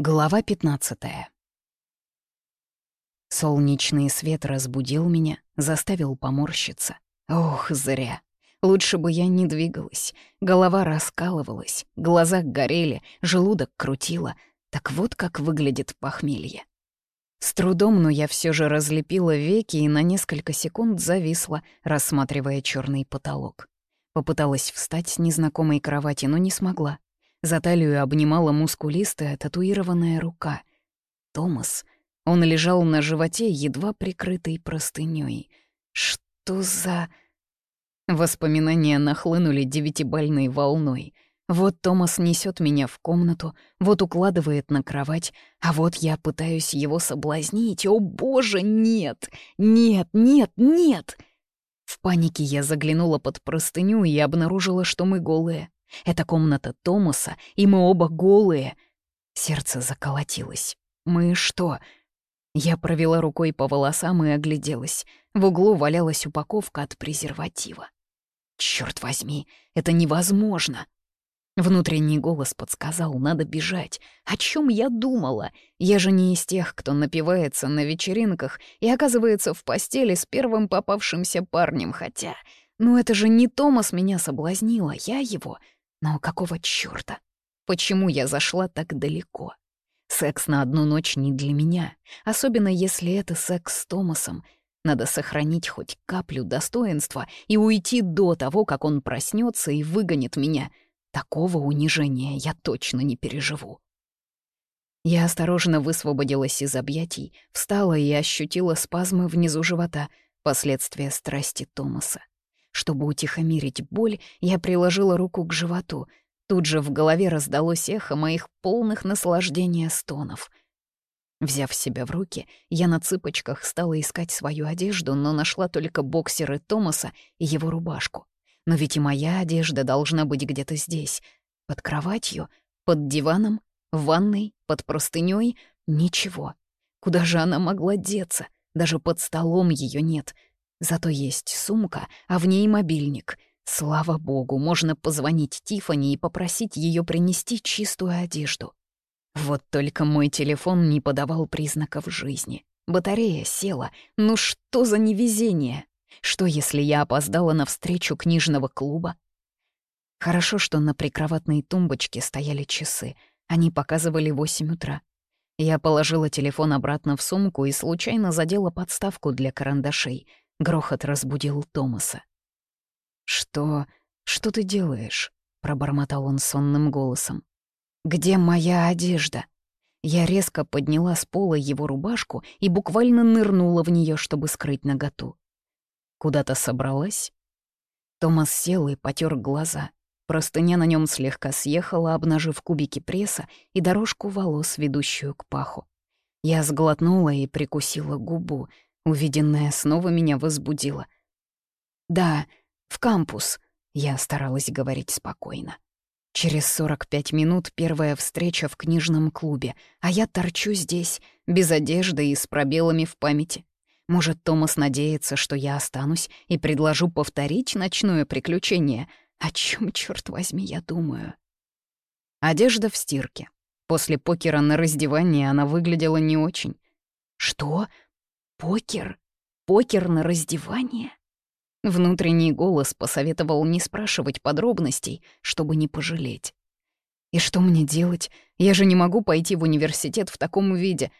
Глава 15 Солнечный свет разбудил меня, заставил поморщиться. Ох, зря. Лучше бы я не двигалась. Голова раскалывалась, глаза горели, желудок крутило. Так вот как выглядит похмелье. С трудом, но я все же разлепила веки и на несколько секунд зависла, рассматривая черный потолок. Попыталась встать с незнакомой кровати, но не смогла. За талию обнимала мускулистая татуированная рука. Томас. Он лежал на животе, едва прикрытый простынёй. Что за... Воспоминания нахлынули девятибальной волной. Вот Томас несет меня в комнату, вот укладывает на кровать, а вот я пытаюсь его соблазнить. О боже, нет! Нет, нет, нет! В панике я заглянула под простыню и обнаружила, что мы голые. Это комната Томаса, и мы оба голые. Сердце заколотилось. Мы что? Я провела рукой по волосам и огляделась. В углу валялась упаковка от презерватива. Черт возьми, это невозможно. Внутренний голос подсказал, надо бежать. О чем я думала? Я же не из тех, кто напивается на вечеринках и оказывается в постели с первым попавшимся парнем, хотя... Ну это же не Томас меня соблазнила, я его. Но какого чёрта? Почему я зашла так далеко? Секс на одну ночь не для меня, особенно если это секс с Томасом. Надо сохранить хоть каплю достоинства и уйти до того, как он проснется и выгонит меня. Такого унижения я точно не переживу. Я осторожно высвободилась из объятий, встала и ощутила спазмы внизу живота, последствия страсти Томаса. Чтобы утихомирить боль, я приложила руку к животу. Тут же в голове раздалось эхо моих полных наслаждения стонов. Взяв себя в руки, я на цыпочках стала искать свою одежду, но нашла только боксеры Томаса и его рубашку. Но ведь и моя одежда должна быть где-то здесь. Под кроватью, под диваном, в ванной, под простынёй — ничего. Куда же она могла деться? Даже под столом ее нет — Зато есть сумка, а в ней мобильник. Слава богу, можно позвонить Тифани и попросить ее принести чистую одежду. Вот только мой телефон не подавал признаков жизни. Батарея села. Ну что за невезение? Что, если я опоздала на встречу книжного клуба? Хорошо, что на прикроватной тумбочке стояли часы. Они показывали восемь утра. Я положила телефон обратно в сумку и случайно задела подставку для карандашей — Грохот разбудил Томаса. «Что... что ты делаешь?» — пробормотал он сонным голосом. «Где моя одежда?» Я резко подняла с пола его рубашку и буквально нырнула в нее, чтобы скрыть наготу. «Куда-то собралась?» Томас сел и потер глаза. Простыня на нем слегка съехала, обнажив кубики пресса и дорожку волос, ведущую к паху. Я сглотнула и прикусила губу — Увиденное снова меня возбудило. «Да, в кампус», — я старалась говорить спокойно. Через 45 минут первая встреча в книжном клубе, а я торчу здесь, без одежды и с пробелами в памяти. Может, Томас надеется, что я останусь и предложу повторить ночное приключение. О чем, черт возьми, я думаю? Одежда в стирке. После покера на раздевании она выглядела не очень. «Что? Покер? Покер на раздевание? Внутренний голос посоветовал не спрашивать подробностей, чтобы не пожалеть. И что мне делать? Я же не могу пойти в университет в таком виде.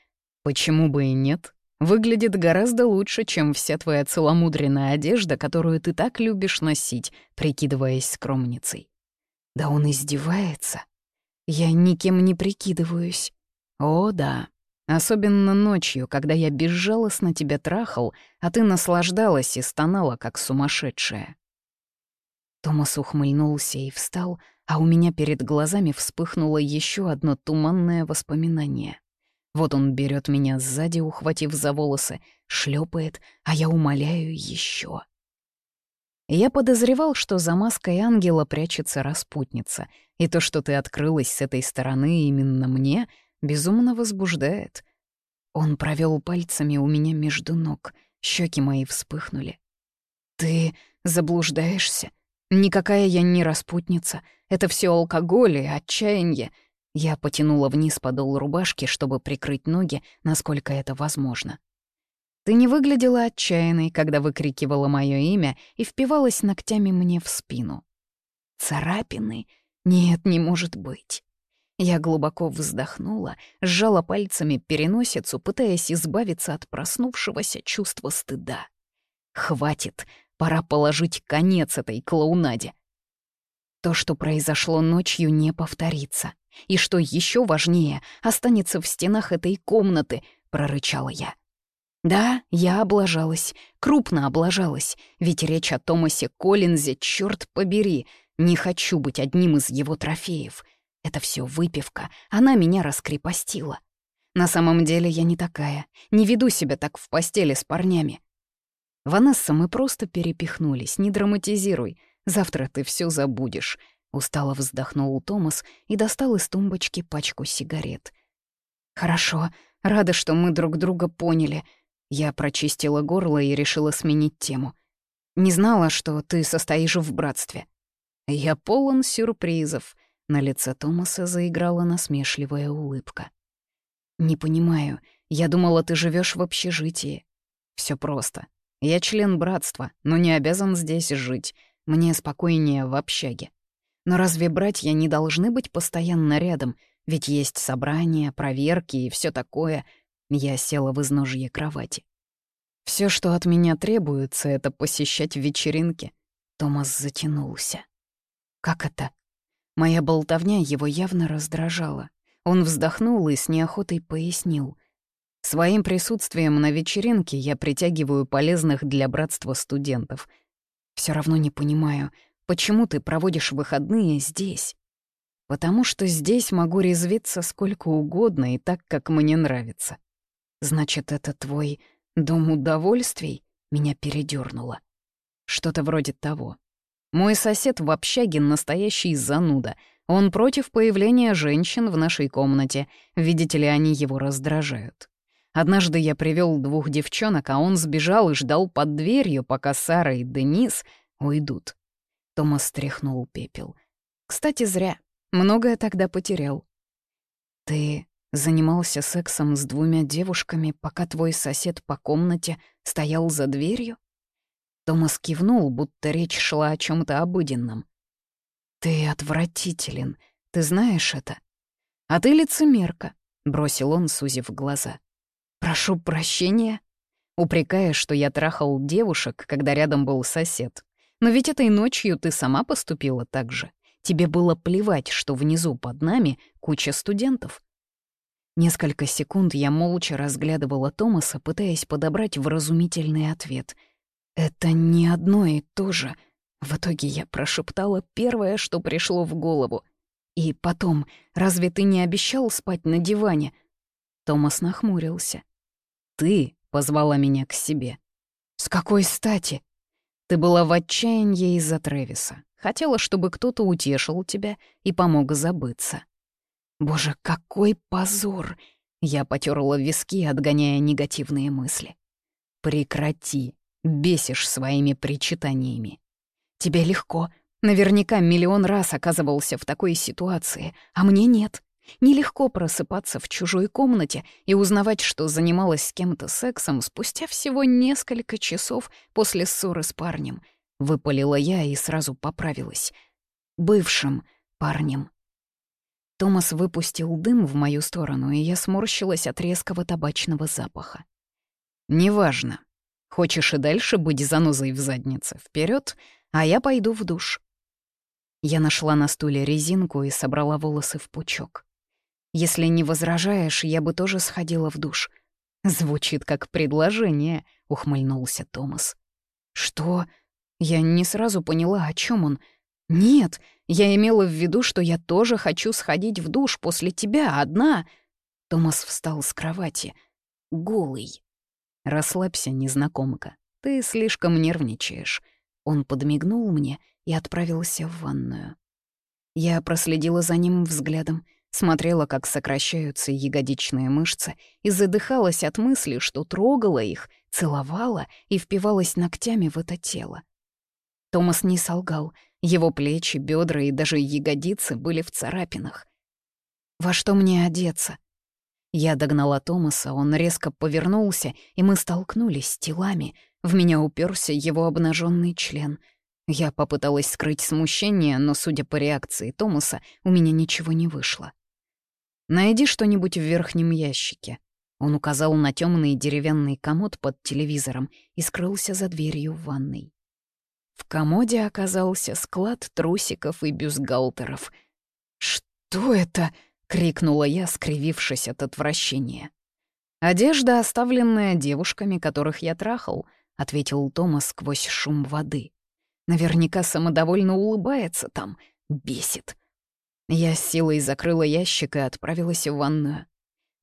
Почему бы и нет? Выглядит гораздо лучше, чем вся твоя целомудренная одежда, которую ты так любишь носить, прикидываясь скромницей. Да он издевается. Я никем не прикидываюсь. О, да. Особенно ночью, когда я безжалостно тебя трахал, а ты наслаждалась и стонала, как сумасшедшая. Томас ухмыльнулся и встал, а у меня перед глазами вспыхнуло еще одно туманное воспоминание. Вот он берет меня сзади, ухватив за волосы, шлепает, а я умоляю еще. Я подозревал, что за маской ангела прячется распутница, и то, что ты открылась с этой стороны именно мне — безумно возбуждает. Он провел пальцами у меня между ног, щеки мои вспыхнули. «Ты заблуждаешься? Никакая я не распутница. Это все алкоголь и отчаяние. Я потянула вниз подол рубашки, чтобы прикрыть ноги, насколько это возможно. Ты не выглядела отчаянной, когда выкрикивала мое имя и впивалась ногтями мне в спину. Царапины? Нет, не может быть. Я глубоко вздохнула, сжала пальцами переносицу, пытаясь избавиться от проснувшегося чувства стыда. Хватит, пора положить конец этой клоунаде. То, что произошло ночью, не повторится. И что еще важнее, останется в стенах этой комнаты, прорычала я. Да, я облажалась, крупно облажалась, ведь речь о Томасе Коллинзе, черт побери, не хочу быть одним из его трофеев. Это все выпивка, она меня раскрепостила. На самом деле я не такая, не веду себя так в постели с парнями. Ванесса, мы просто перепихнулись, не драматизируй. Завтра ты все забудешь. Устало вздохнул Томас и достал из тумбочки пачку сигарет. «Хорошо, рада, что мы друг друга поняли». Я прочистила горло и решила сменить тему. «Не знала, что ты состоишь в братстве». «Я полон сюрпризов», — на лице Томаса заиграла насмешливая улыбка. «Не понимаю, я думала, ты живешь в общежитии». Все просто. Я член братства, но не обязан здесь жить. Мне спокойнее в общаге. Но разве братья не должны быть постоянно рядом? Ведь есть собрания, проверки и все такое. Я села в изножье кровати. Все, что от меня требуется, это посещать вечеринки. Томас затянулся. Как это? Моя болтовня его явно раздражала. Он вздохнул и с неохотой пояснил. Своим присутствием на вечеринке я притягиваю полезных для братства студентов. Все равно не понимаю, почему ты проводишь выходные здесь? Потому что здесь могу резвиться сколько угодно и так, как мне нравится. Значит, это твой дом удовольствий? Меня передернуло. Что-то вроде того. Мой сосед в общаге настоящий зануда. Он против появления женщин в нашей комнате. Видите ли, они его раздражают. Однажды я привел двух девчонок, а он сбежал и ждал под дверью, пока Сара и Денис уйдут. Томас стряхнул пепел. Кстати, зря. Многое тогда потерял. Ты занимался сексом с двумя девушками, пока твой сосед по комнате стоял за дверью? Томас кивнул, будто речь шла о чем то обыденном. «Ты отвратителен, ты знаешь это?» «А ты лицемерка», — бросил он, сузив глаза. «Прошу прощения?» Упрекая, что я трахал девушек, когда рядом был сосед. Но ведь этой ночью ты сама поступила так же. Тебе было плевать, что внизу под нами куча студентов. Несколько секунд я молча разглядывала Томаса, пытаясь подобрать вразумительный ответ. «Это не одно и то же», — в итоге я прошептала первое, что пришло в голову. «И потом, разве ты не обещал спать на диване?» Томас нахмурился. «Ты позвала меня к себе». «С какой стати?» «Ты была в отчаянии из-за Трэвиса. Хотела, чтобы кто-то утешил тебя и помог забыться». «Боже, какой позор!» Я потерла виски, отгоняя негативные мысли. «Прекрати, бесишь своими причитаниями. Тебе легко, наверняка миллион раз оказывался в такой ситуации, а мне нет. Нелегко просыпаться в чужой комнате и узнавать, что занималась с кем-то сексом спустя всего несколько часов после ссоры с парнем. Выпалила я и сразу поправилась. Бывшим парнем. Томас выпустил дым в мою сторону, и я сморщилась от резкого табачного запаха. «Неважно. Хочешь и дальше быть занозой в заднице? вперед, а я пойду в душ». Я нашла на стуле резинку и собрала волосы в пучок. Если не возражаешь, я бы тоже сходила в душ. Звучит как предложение, ухмыльнулся Томас. Что? Я не сразу поняла, о чем он. Нет, я имела в виду, что я тоже хочу сходить в душ после тебя одна. Томас встал с кровати. Голый. Расслабься, незнакомка. Ты слишком нервничаешь. Он подмигнул мне и отправился в ванную. Я проследила за ним взглядом — смотрела, как сокращаются ягодичные мышцы, и задыхалась от мысли, что трогала их, целовала и впивалась ногтями в это тело. Томас не солгал, его плечи, бедра и даже ягодицы были в царапинах. Во что мне одеться? Я догнала Томаса, он резко повернулся, и мы столкнулись с телами. В меня уперся его обнаженный член. Я попыталась скрыть смущение, но, судя по реакции Томаса, у меня ничего не вышло. «Найди что-нибудь в верхнем ящике». Он указал на темный деревянный комод под телевизором и скрылся за дверью в ванной. В комоде оказался склад трусиков и бюстгальтеров. «Что это?» — крикнула я, скривившись от отвращения. «Одежда, оставленная девушками, которых я трахал», — ответил Томас сквозь шум воды. «Наверняка самодовольно улыбается там. Бесит». Я с силой закрыла ящик и отправилась в ванную.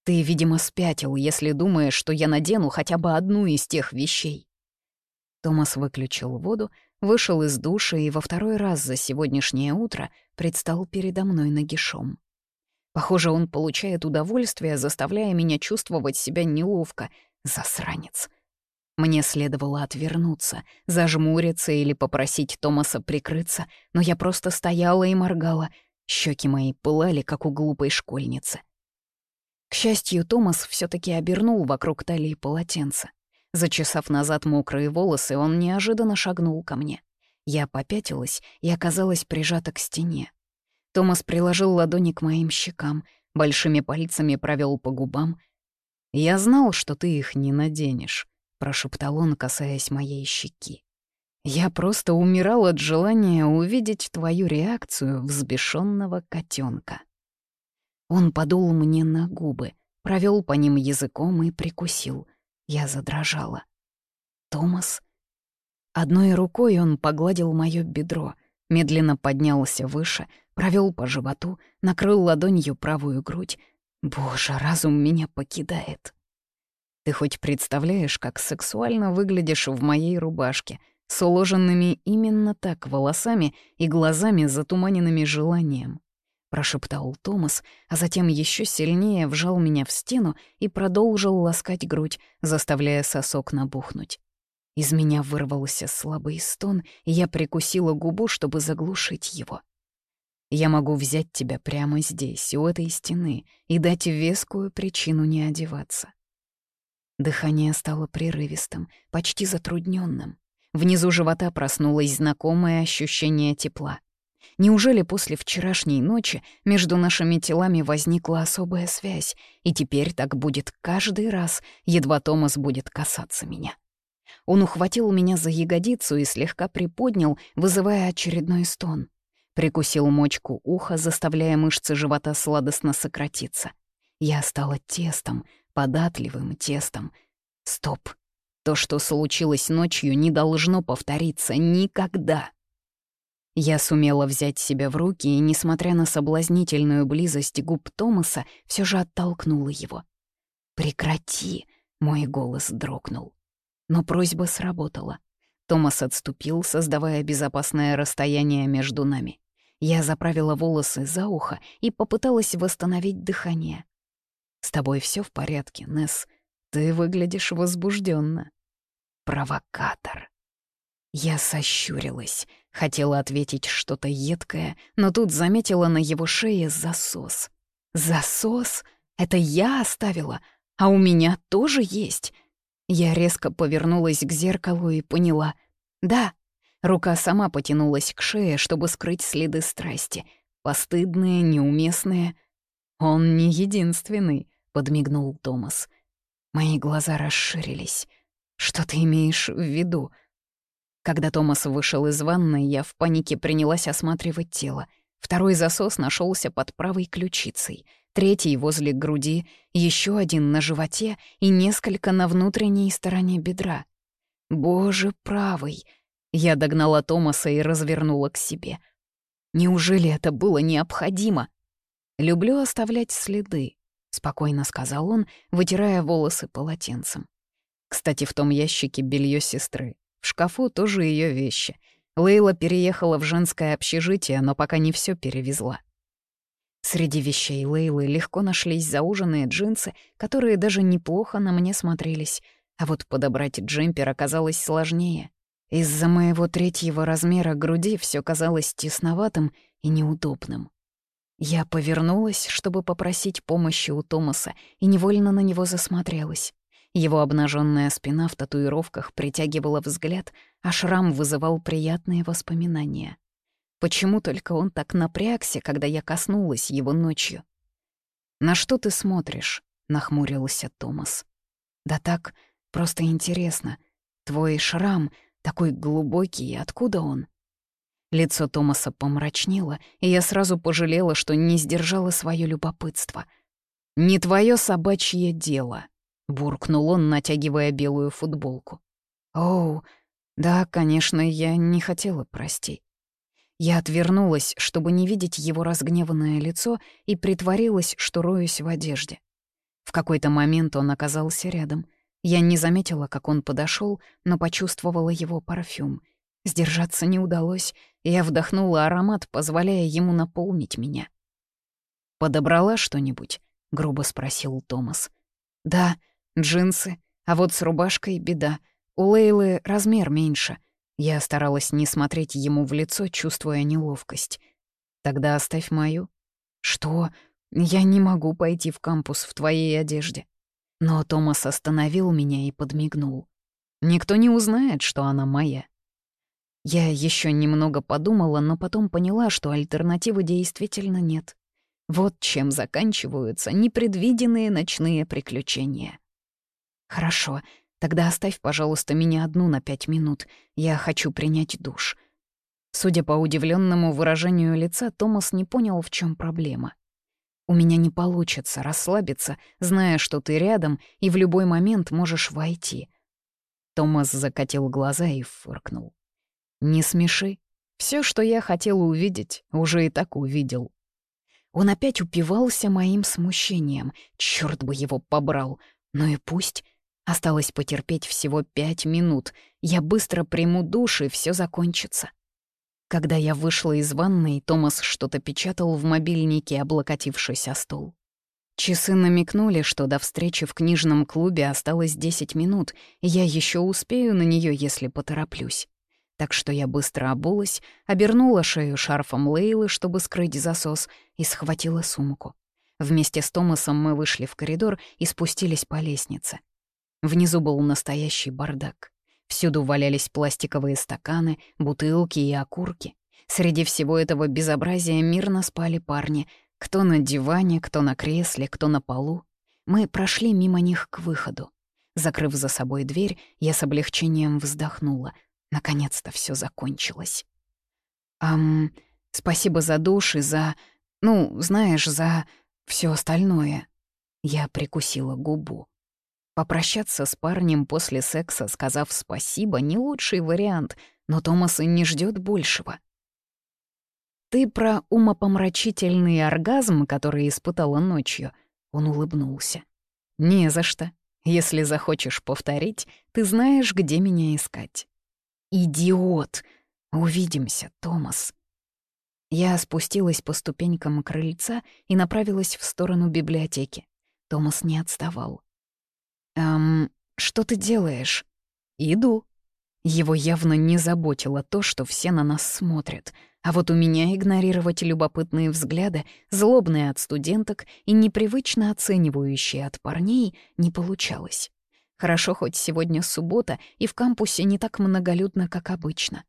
«Ты, видимо, спятил, если думаешь, что я надену хотя бы одну из тех вещей». Томас выключил воду, вышел из душа и во второй раз за сегодняшнее утро предстал передо мной нагишом. Похоже, он получает удовольствие, заставляя меня чувствовать себя неловко. Засранец. Мне следовало отвернуться, зажмуриться или попросить Томаса прикрыться, но я просто стояла и моргала. Щеки мои пылали, как у глупой школьницы. К счастью, Томас все таки обернул вокруг талии полотенце. Зачесав назад мокрые волосы, он неожиданно шагнул ко мне. Я попятилась и оказалась прижата к стене. Томас приложил ладони к моим щекам, большими пальцами провел по губам. «Я знал, что ты их не наденешь», — прошептал он, касаясь моей щеки. «Я просто умирал от желания увидеть твою реакцию взбешенного котенка. Он подул мне на губы, провел по ним языком и прикусил. Я задрожала. «Томас?» Одной рукой он погладил моё бедро, медленно поднялся выше — провел по животу, накрыл ладонью правую грудь. Боже, разум меня покидает. Ты хоть представляешь, как сексуально выглядишь в моей рубашке, с уложенными именно так волосами и глазами, затуманенными желанием? Прошептал Томас, а затем еще сильнее вжал меня в стену и продолжил ласкать грудь, заставляя сосок набухнуть. Из меня вырвался слабый стон, и я прикусила губу, чтобы заглушить его. Я могу взять тебя прямо здесь, у этой стены, и дать вескую причину не одеваться. Дыхание стало прерывистым, почти затрудненным. Внизу живота проснулось знакомое ощущение тепла. Неужели после вчерашней ночи между нашими телами возникла особая связь, и теперь так будет каждый раз, едва Томас будет касаться меня? Он ухватил меня за ягодицу и слегка приподнял, вызывая очередной стон. Прикусил мочку уха, заставляя мышцы живота сладостно сократиться. Я стала тестом, податливым тестом. Стоп. То, что случилось ночью, не должно повториться никогда. Я сумела взять себя в руки и, несмотря на соблазнительную близость губ Томаса, все же оттолкнула его. «Прекрати!» — мой голос дрогнул. Но просьба сработала. Томас отступил, создавая безопасное расстояние между нами. Я заправила волосы за ухо и попыталась восстановить дыхание. «С тобой все в порядке, Несс. Ты выглядишь возбужденно. Провокатор. Я сощурилась, хотела ответить что-то едкое, но тут заметила на его шее засос. Засос? Это я оставила, а у меня тоже есть. Я резко повернулась к зеркалу и поняла. Да, Рука сама потянулась к шее, чтобы скрыть следы страсти. Постыдные, неуместные. «Он не единственный», — подмигнул Томас. Мои глаза расширились. «Что ты имеешь в виду?» Когда Томас вышел из ванной, я в панике принялась осматривать тело. Второй засос нашелся под правой ключицей, третий возле груди, еще один на животе и несколько на внутренней стороне бедра. Боже правый! Я догнала Томаса и развернула к себе. Неужели это было необходимо? «Люблю оставлять следы», — спокойно сказал он, вытирая волосы полотенцем. Кстати, в том ящике белье сестры. В шкафу тоже ее вещи. Лейла переехала в женское общежитие, но пока не все перевезла. Среди вещей Лейлы легко нашлись зауженные джинсы, которые даже неплохо на мне смотрелись, а вот подобрать джемпер оказалось сложнее. Из-за моего третьего размера груди все казалось тесноватым и неудобным. Я повернулась, чтобы попросить помощи у Томаса, и невольно на него засмотрелась. Его обнаженная спина в татуировках притягивала взгляд, а шрам вызывал приятные воспоминания. Почему только он так напрягся, когда я коснулась его ночью? «На что ты смотришь?» — нахмурился Томас. «Да так, просто интересно. Твой шрам такой глубокий, откуда он?» Лицо Томаса помрачнело, и я сразу пожалела, что не сдержала свое любопытство. «Не твое собачье дело», — буркнул он, натягивая белую футболку. «Оу, да, конечно, я не хотела, прости». Я отвернулась, чтобы не видеть его разгневанное лицо, и притворилась, что роюсь в одежде. В какой-то момент он оказался рядом. Я не заметила, как он подошел, но почувствовала его парфюм. Сдержаться не удалось, и я вдохнула аромат, позволяя ему наполнить меня. «Подобрала что-нибудь?» — грубо спросил Томас. «Да, джинсы, а вот с рубашкой беда. У Лейлы размер меньше». Я старалась не смотреть ему в лицо, чувствуя неловкость. «Тогда оставь мою». «Что? Я не могу пойти в кампус в твоей одежде». Но Томас остановил меня и подмигнул. «Никто не узнает, что она моя». Я еще немного подумала, но потом поняла, что альтернативы действительно нет. Вот чем заканчиваются непредвиденные ночные приключения. «Хорошо, тогда оставь, пожалуйста, меня одну на пять минут. Я хочу принять душ». Судя по удивленному выражению лица, Томас не понял, в чем проблема. «У меня не получится расслабиться, зная, что ты рядом и в любой момент можешь войти». Томас закатил глаза и фыркнул. «Не смеши. Все, что я хотел увидеть, уже и так увидел». Он опять упивался моим смущением. Черт бы его побрал. Ну и пусть. Осталось потерпеть всего пять минут. Я быстро приму душ, и все закончится. Когда я вышла из ванной, Томас что-то печатал в мобильнике, облокотившись о стол. Часы намекнули, что до встречи в книжном клубе осталось 10 минут, и я еще успею на нее, если потороплюсь. Так что я быстро обулась, обернула шею шарфом Лейлы, чтобы скрыть засос, и схватила сумку. Вместе с Томасом мы вышли в коридор и спустились по лестнице. Внизу был настоящий бардак. Всюду валялись пластиковые стаканы, бутылки и окурки. Среди всего этого безобразия мирно спали парни. Кто на диване, кто на кресле, кто на полу. Мы прошли мимо них к выходу. Закрыв за собой дверь, я с облегчением вздохнула. Наконец-то все закончилось. «Ам, спасибо за душ и за... Ну, знаешь, за все остальное». Я прикусила губу. Попрощаться с парнем после секса, сказав спасибо, не лучший вариант, но Томас и не ждет большего. «Ты про умопомрачительный оргазм, который испытала ночью?» Он улыбнулся. «Не за что. Если захочешь повторить, ты знаешь, где меня искать». «Идиот! Увидимся, Томас!» Я спустилась по ступенькам крыльца и направилась в сторону библиотеки. Томас не отставал. «Эм, что ты делаешь?» «Иду». Его явно не заботило то, что все на нас смотрят, а вот у меня игнорировать любопытные взгляды, злобные от студенток и непривычно оценивающие от парней, не получалось. Хорошо, хоть сегодня суббота, и в кампусе не так многолюдно, как обычно.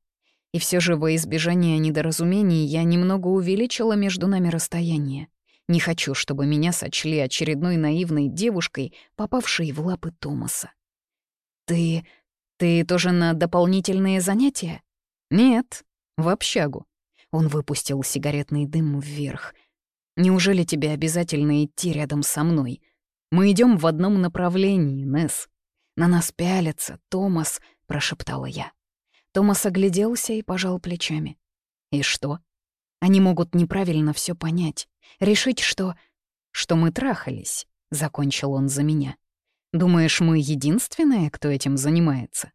И все же во избежание недоразумений я немного увеличила между нами расстояние. Не хочу, чтобы меня сочли очередной наивной девушкой, попавшей в лапы Томаса. «Ты... ты тоже на дополнительные занятия?» «Нет, в общагу». Он выпустил сигаретный дым вверх. «Неужели тебе обязательно идти рядом со мной? Мы идем в одном направлении, Несс». На нас пялятся, Томас», — прошептала я. Томас огляделся и пожал плечами. «И что? Они могут неправильно все понять, решить, что... что мы трахались», — закончил он за меня. «Думаешь, мы единственные, кто этим занимается?»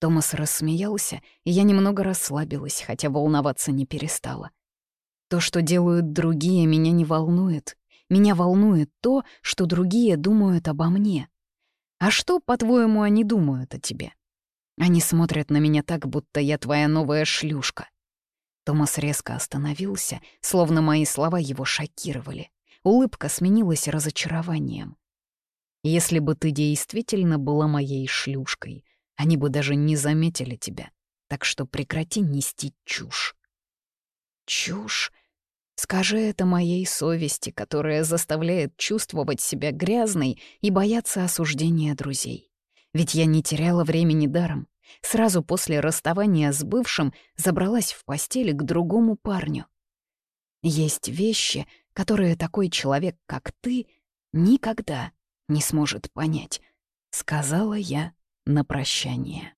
Томас рассмеялся, и я немного расслабилась, хотя волноваться не перестала. То, что делают другие, меня не волнует. Меня волнует то, что другие думают обо мне. А что, по-твоему, они думают о тебе? Они смотрят на меня так, будто я твоя новая шлюшка. Томас резко остановился, словно мои слова его шокировали. Улыбка сменилась разочарованием. «Если бы ты действительно была моей шлюшкой, они бы даже не заметили тебя, так что прекрати нести чушь». «Чушь?» Скажи это моей совести, которая заставляет чувствовать себя грязной и бояться осуждения друзей. Ведь я не теряла времени даром. Сразу после расставания с бывшим забралась в постели к другому парню. Есть вещи, которые такой человек, как ты, никогда не сможет понять, сказала я на прощание.